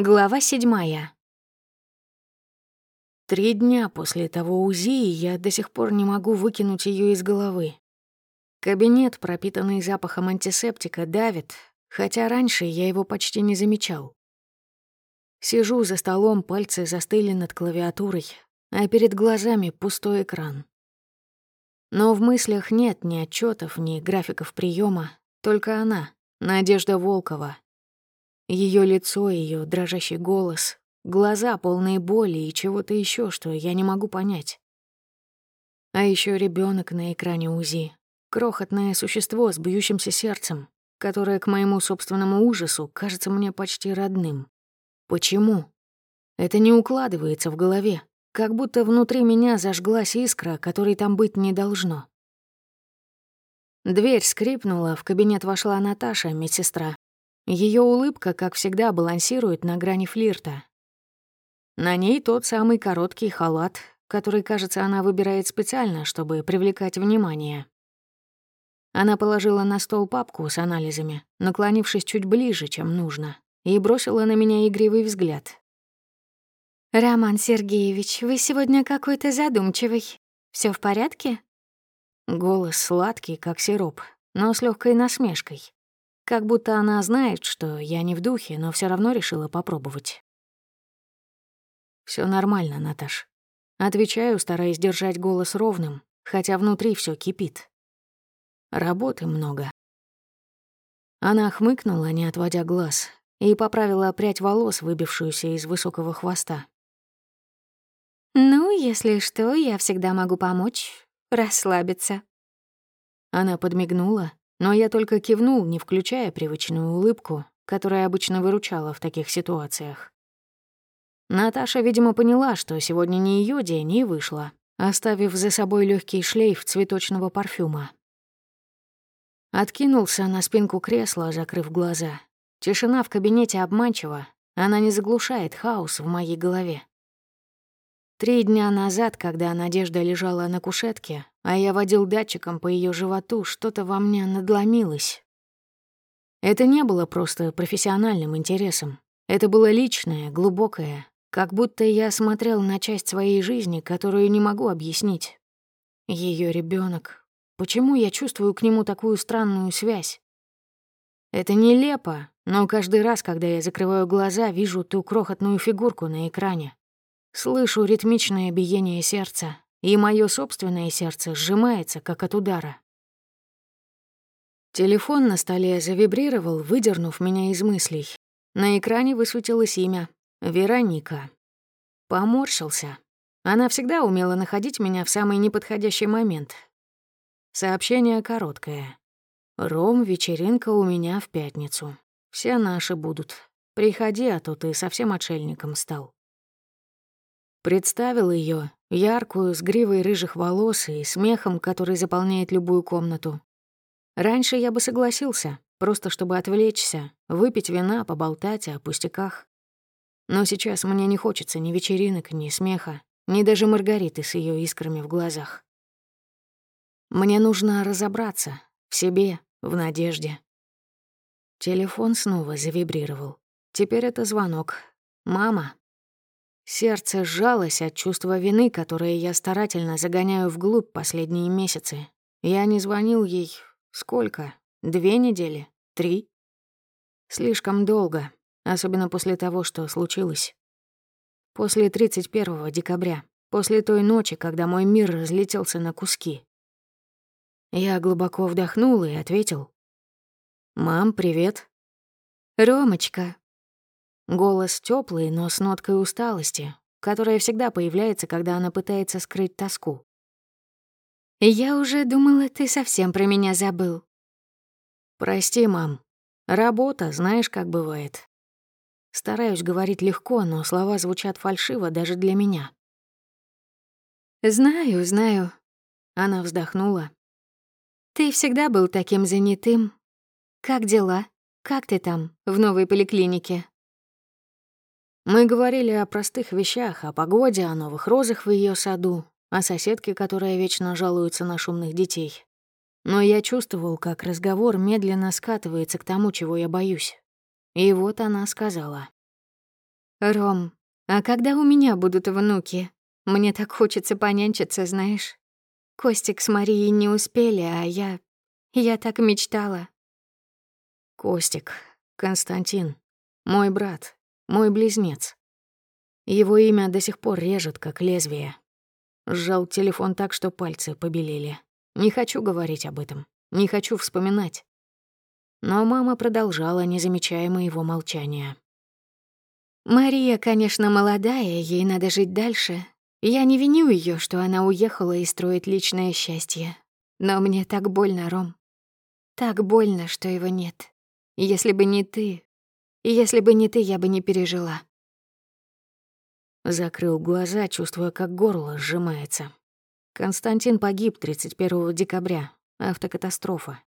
Глава седьмая. Три дня после того УЗИ я до сих пор не могу выкинуть ее из головы. Кабинет, пропитанный запахом антисептика, давит, хотя раньше я его почти не замечал. Сижу за столом, пальцы застыли над клавиатурой, а перед глазами пустой экран. Но в мыслях нет ни отчетов, ни графиков приема, только она, Надежда Волкова, ее лицо, ее дрожащий голос, глаза полные боли и чего-то еще, что я не могу понять. А еще ребенок на экране УЗИ. Крохотное существо с бьющимся сердцем, которое к моему собственному ужасу кажется мне почти родным. Почему? Это не укладывается в голове, как будто внутри меня зажглась искра, которой там быть не должно. Дверь скрипнула, в кабинет вошла Наташа, медсестра, ее улыбка, как всегда, балансирует на грани флирта. На ней тот самый короткий халат, который, кажется, она выбирает специально, чтобы привлекать внимание. Она положила на стол папку с анализами, наклонившись чуть ближе, чем нужно, и бросила на меня игривый взгляд. «Роман Сергеевич, вы сегодня какой-то задумчивый. Все в порядке?» Голос сладкий, как сироп, но с легкой насмешкой. Как будто она знает, что я не в духе, но все равно решила попробовать. Все нормально, Наташ. Отвечаю, стараясь держать голос ровным, хотя внутри все кипит. Работы много. Она хмыкнула, не отводя глаз, и поправила прядь волос, выбившуюся из высокого хвоста. «Ну, если что, я всегда могу помочь. Расслабиться». Она подмигнула, но я только кивнул, не включая привычную улыбку, которая обычно выручала в таких ситуациях. Наташа, видимо, поняла, что сегодня не ее день, и вышла, оставив за собой легкий шлейф цветочного парфюма. Откинулся на спинку кресла, закрыв глаза. Тишина в кабинете обманчива, она не заглушает хаос в моей голове. Три дня назад, когда Надежда лежала на кушетке, а я водил датчиком по ее животу, что-то во мне надломилось. Это не было просто профессиональным интересом. Это было личное, глубокое, как будто я смотрел на часть своей жизни, которую не могу объяснить. Ее ребенок. Почему я чувствую к нему такую странную связь? Это нелепо, но каждый раз, когда я закрываю глаза, вижу ту крохотную фигурку на экране. Слышу ритмичное биение сердца, и мое собственное сердце сжимается, как от удара. Телефон на столе завибрировал, выдернув меня из мыслей. На экране высветилось имя — Вероника. Поморщился. Она всегда умела находить меня в самый неподходящий момент. Сообщение короткое. «Ром, вечеринка у меня в пятницу. Все наши будут. Приходи, а то ты совсем отшельником стал». Представил ее, яркую, с гривой рыжих волос и смехом, который заполняет любую комнату. Раньше я бы согласился, просто чтобы отвлечься, выпить вина, поболтать о пустяках. Но сейчас мне не хочется ни вечеринок, ни смеха, ни даже Маргариты с ее искрами в глазах. Мне нужно разобраться в себе, в надежде. Телефон снова завибрировал. Теперь это звонок. «Мама, Сердце сжалось от чувства вины, которое я старательно загоняю вглубь последние месяцы. Я не звонил ей... Сколько? Две недели? Три? Слишком долго, особенно после того, что случилось. После 31 декабря, после той ночи, когда мой мир разлетелся на куски. Я глубоко вдохнул и ответил. «Мам, привет». «Ромочка, Голос теплый, но с ноткой усталости, которая всегда появляется, когда она пытается скрыть тоску. «Я уже думала, ты совсем про меня забыл». «Прости, мам. Работа, знаешь, как бывает». Стараюсь говорить легко, но слова звучат фальшиво даже для меня. «Знаю, знаю», — она вздохнула. «Ты всегда был таким занятым. Как дела? Как ты там, в новой поликлинике?» Мы говорили о простых вещах, о погоде, о новых розах в ее саду, о соседке, которая вечно жалуется на шумных детей. Но я чувствовал, как разговор медленно скатывается к тому, чего я боюсь. И вот она сказала. Ром, а когда у меня будут внуки? Мне так хочется понянчиться, знаешь. Костик с Марией не успели, а я... Я так мечтала. Костик, Константин, мой брат, мой близнец. Его имя до сих пор режет, как лезвие. Сжал телефон так, что пальцы побелели. Не хочу говорить об этом, не хочу вспоминать. Но мама продолжала, не замечая моего молчания. «Мария, конечно, молодая, ей надо жить дальше. Я не виню ее, что она уехала и строит личное счастье. Но мне так больно, Ром. Так больно, что его нет. Если бы не ты, если бы не ты, я бы не пережила». Закрыл глаза, чувствуя, как горло сжимается. Константин погиб 31 декабря. Автокатастрофа.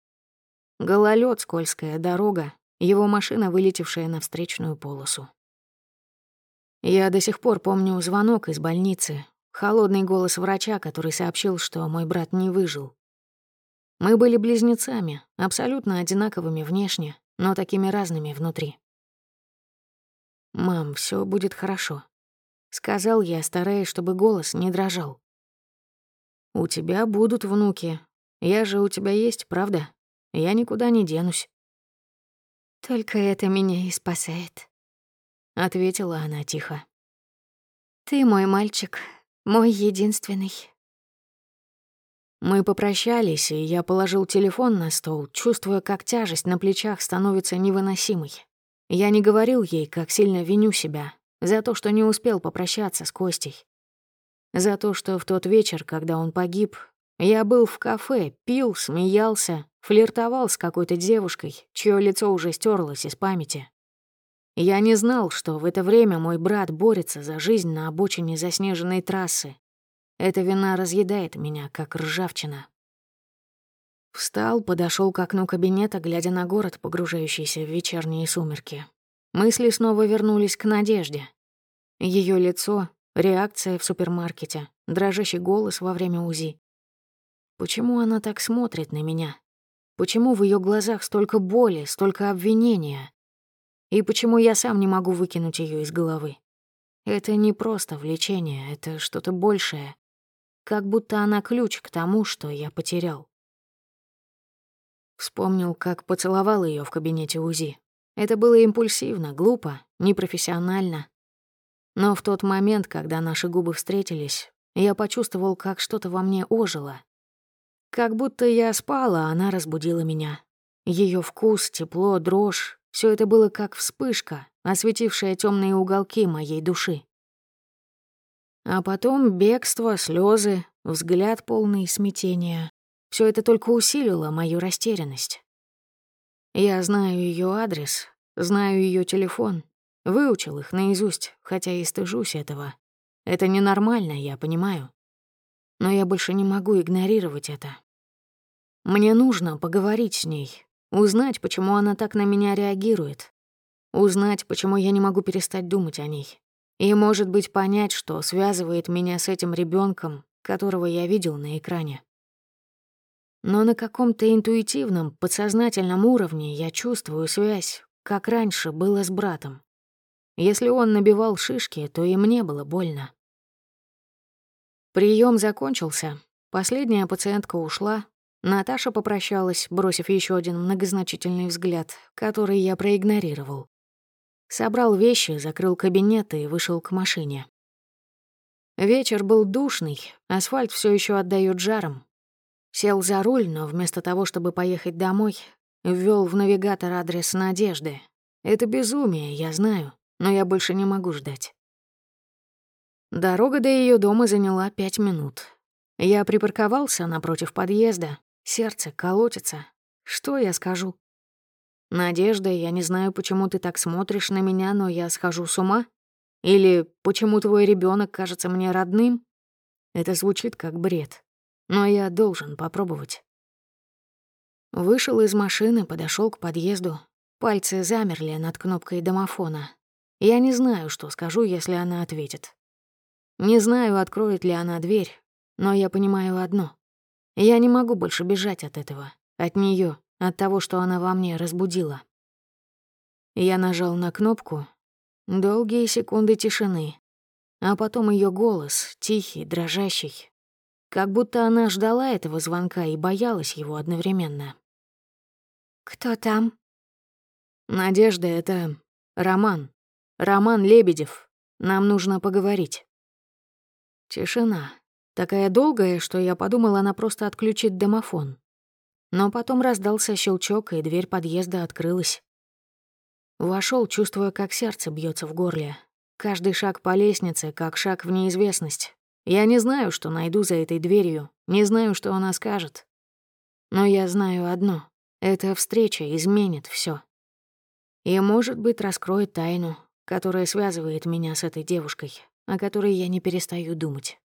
Гололед, скользкая дорога, его машина, вылетевшая на встречную полосу. Я до сих пор помню звонок из больницы, холодный голос врача, который сообщил, что мой брат не выжил. Мы были близнецами, абсолютно одинаковыми внешне, но такими разными внутри. «Мам, все будет хорошо», — сказал я, стараясь, чтобы голос не дрожал. «У тебя будут внуки. Я же у тебя есть, правда?» Я никуда не денусь. Только это меня и спасает, ответила она тихо. Ты мой мальчик, мой единственный. Мы попрощались, и я положил телефон на стол, чувствуя, как тяжесть на плечах становится невыносимой. Я не говорил ей, как сильно виню себя за то, что не успел попрощаться с Костей. За то, что в тот вечер, когда он погиб, я был в кафе, пил, смеялся, флиртовал с какой-то девушкой, чье лицо уже стерлось из памяти. Я не знал, что в это время мой брат борется за жизнь на обочине заснеженной трассы. Эта вина разъедает меня, как ржавчина. Встал, подошел к окну кабинета, глядя на город, погружающийся в вечерние сумерки. Мысли снова вернулись к Надежде. Ее лицо, реакция в супермаркете, дрожащий голос во время УЗИ. Почему она так смотрит на меня? Почему в ее глазах столько боли, столько обвинения? И почему я сам не могу выкинуть ее из головы? Это не просто влечение, это что-то большее. Как будто она ключ к тому, что я потерял. Вспомнил, как поцеловал ее в кабинете УЗИ. Это было импульсивно, глупо, непрофессионально. Но в тот момент, когда наши губы встретились, я почувствовал, как что-то во мне ожило, как будто я спала, а она разбудила меня. Ее вкус, тепло, дрожь — все это было как вспышка, осветившая темные уголки моей души. А потом бегство, слезы, взгляд полный смятения. Все это только усилило мою растерянность. Я знаю ее адрес, знаю ее телефон, выучил их наизусть, хотя и стыжусь этого. Это ненормально, я понимаю но я больше не могу игнорировать это. Мне нужно поговорить с ней, узнать, почему она так на меня реагирует, узнать, почему я не могу перестать думать о ней, и, может быть, понять, что связывает меня с этим ребенком, которого я видел на экране. Но на каком-то интуитивном, подсознательном уровне я чувствую связь, как раньше было с братом. Если он набивал шишки, то и мне было больно. Прием закончился. Последняя пациентка ушла. Наташа попрощалась, бросив еще один многозначительный взгляд, который я проигнорировал. Собрал вещи, закрыл кабинет и вышел к машине. Вечер был душный, асфальт все еще отдает жаром. Сел за руль, но вместо того, чтобы поехать домой, ввел в навигатор адрес Надежды. Это безумие, я знаю, но я больше не могу ждать. Дорога до ее дома заняла пять минут. Я припарковался напротив подъезда. Сердце колотится. Что я скажу? «Надежда, я не знаю, почему ты так смотришь на меня, но я схожу с ума? Или почему твой ребенок кажется мне родным?» Это звучит как бред, но я должен попробовать. Вышел из машины, подошел к подъезду. Пальцы замерли над кнопкой домофона. Я не знаю, что скажу, если она ответит. Не знаю, откроет ли она дверь, но я понимаю одно. Я не могу больше бежать от этого, от нее, от того, что она во мне разбудила. Я нажал на кнопку. Долгие секунды тишины. А потом ее голос, тихий, дрожащий. Как будто она ждала этого звонка и боялась его одновременно. «Кто там?» «Надежда, это Роман. Роман Лебедев. Нам нужно поговорить». Тишина. Такая долгая, что я подумала, она просто отключит домофон. Но потом раздался щелчок, и дверь подъезда открылась. Вошел, чувствуя, как сердце бьется в горле. Каждый шаг по лестнице, как шаг в неизвестность. Я не знаю, что найду за этой дверью, не знаю, что она скажет. Но я знаю одно — эта встреча изменит все. И, может быть, раскроет тайну, которая связывает меня с этой девушкой, о которой я не перестаю думать.